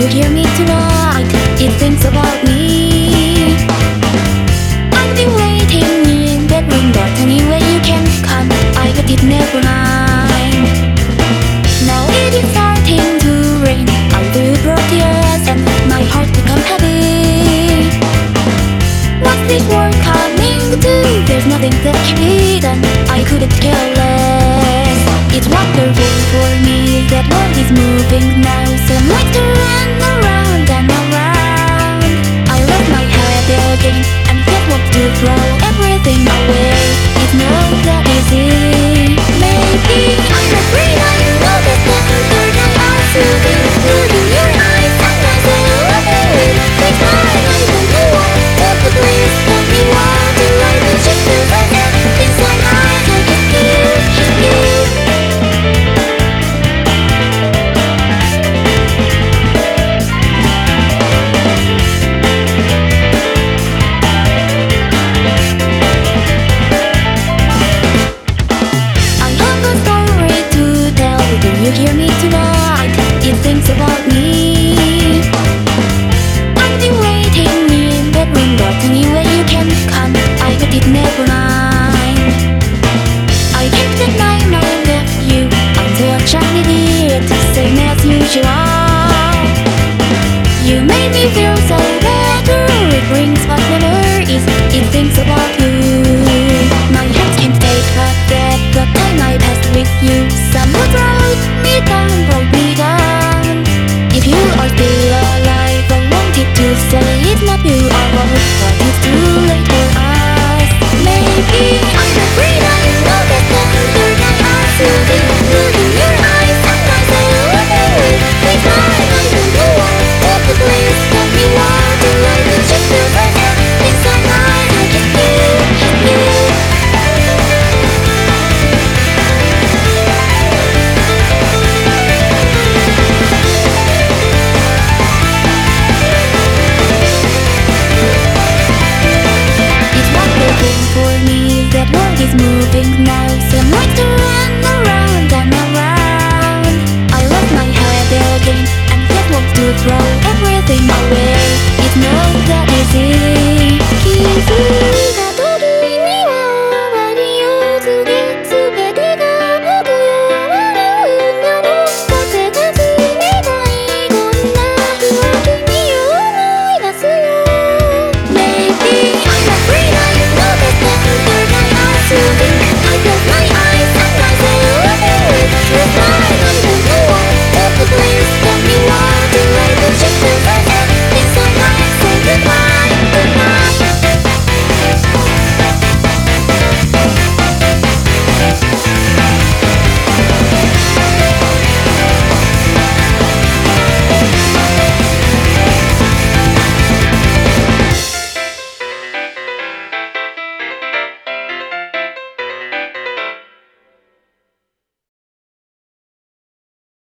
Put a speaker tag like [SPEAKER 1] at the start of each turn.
[SPEAKER 1] you hear me tonight? It thinks about me. I'm been waiting in that room, but anyway you can come. I got it never mind. Now it is starting to rain. I will drop tears and my heart become heavy. What's this world coming to? There's nothing that can be done. I couldn't care less. It's wonderful for me that world is moving now. you Some would me down, write me If you. are still alive and wanted to say it, love you I won't But it's too late for us Maybe